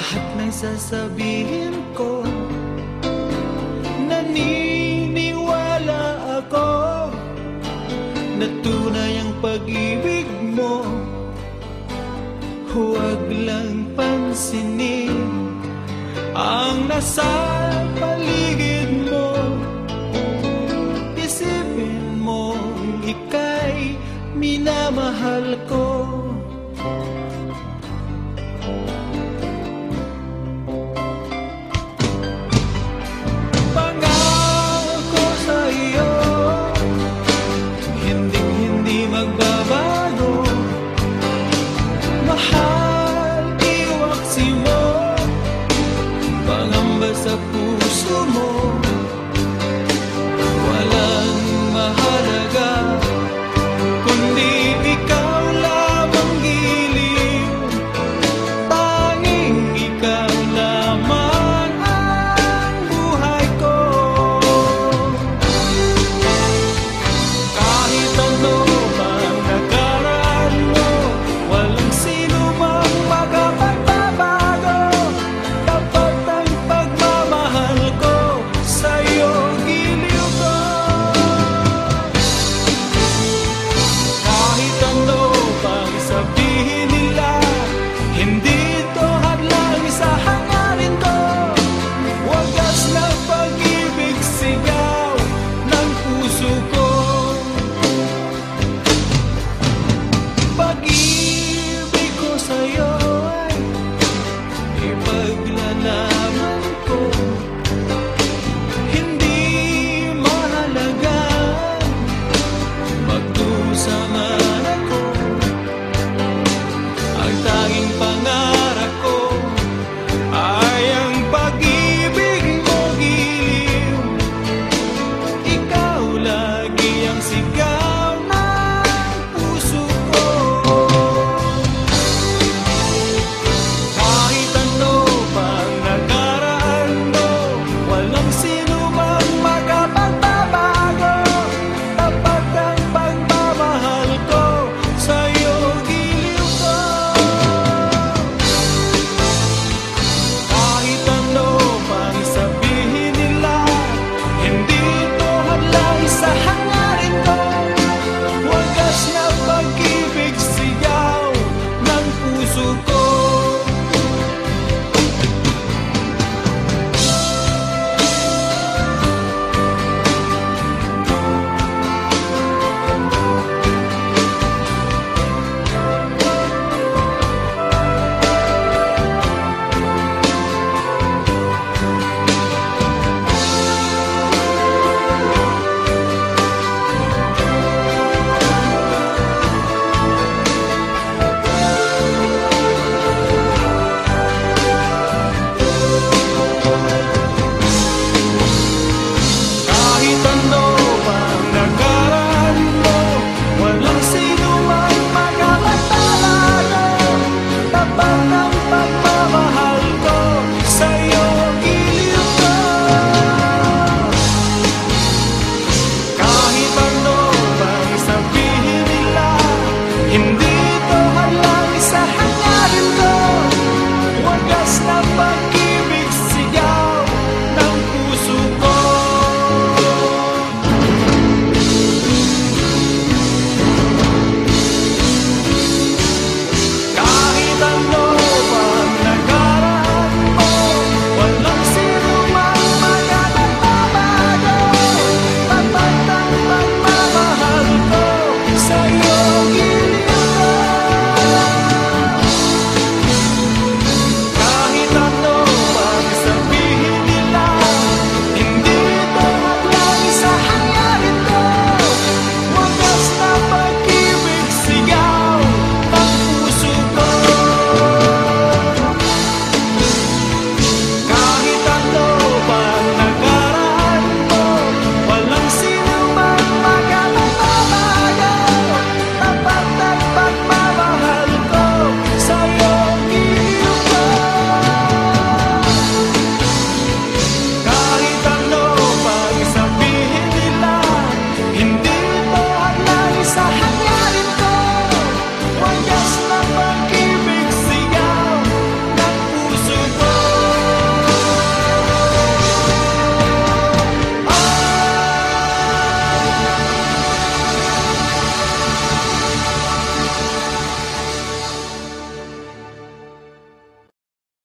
Lahat ng sasabihin ko Naniniwala ako Na tunay ang pag-ibig mo. Huwag lang pansinin Ang nasa paligid mo. Isipin mo ika'y minamahal ko.